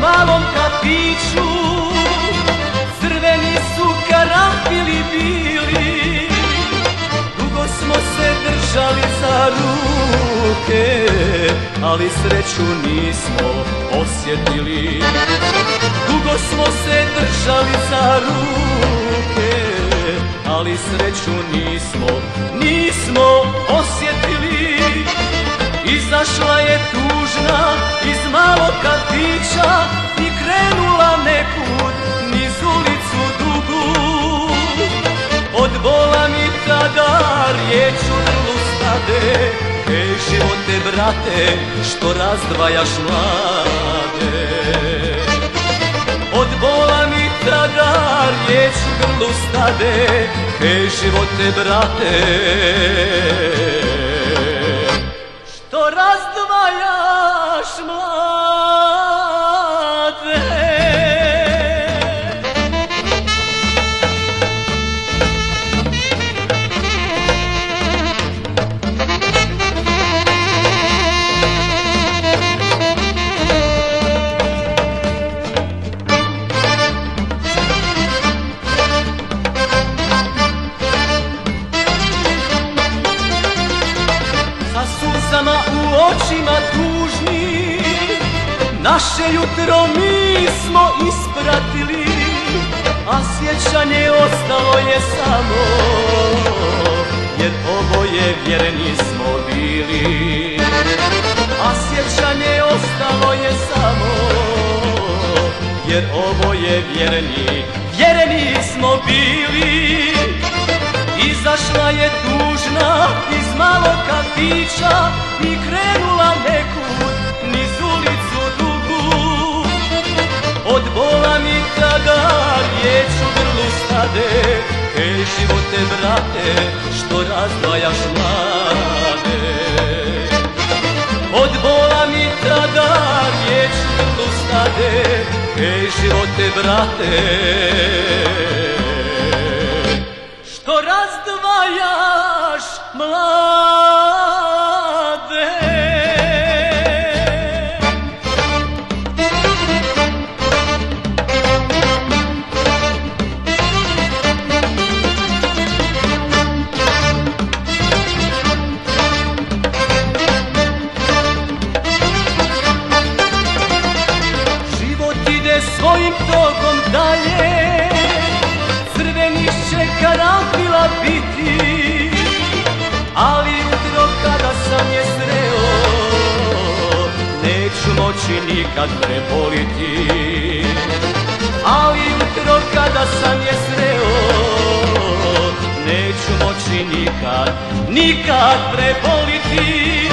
malom kafiću. Crveni su karafili bili. Dugo smo se držali za ruke Ali sreću nismo osjetili. Dugo smo se držali za ruke Ali sreću nismo, nismo osjetili. Izašla je tužna tada riječ u grlu stade E živote brate što razdvajaš mlade. Od bola mi tada riječ u grlu stade E živote brate. Što razdvajaš mlade očima tužni. Naše jutro mi smo ispratili A sjećanje ostalo je samo Jer oboje vjereni smo bili. A sjećanje ostalo je samo Jer oboje vjereni, vjereni smo bili. Izašla je tužna iz malog kafića I krenula riječ u grlu stade E živote brate što razdvajaš mlade. Od bola mi tada riječ u grlu stade E živote brate. Što razdvajaš mlade Moći nikad preboliti Ali jutro kada sam je sreo Neću moći nikad, nikad preboliti.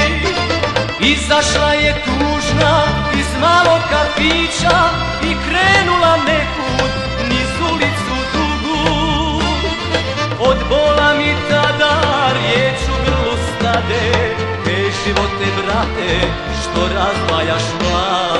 Izašla je tužna iz malog kafića I krenula nekud niz ulicu dugu. Od bola živote brate što razdvajaš mlade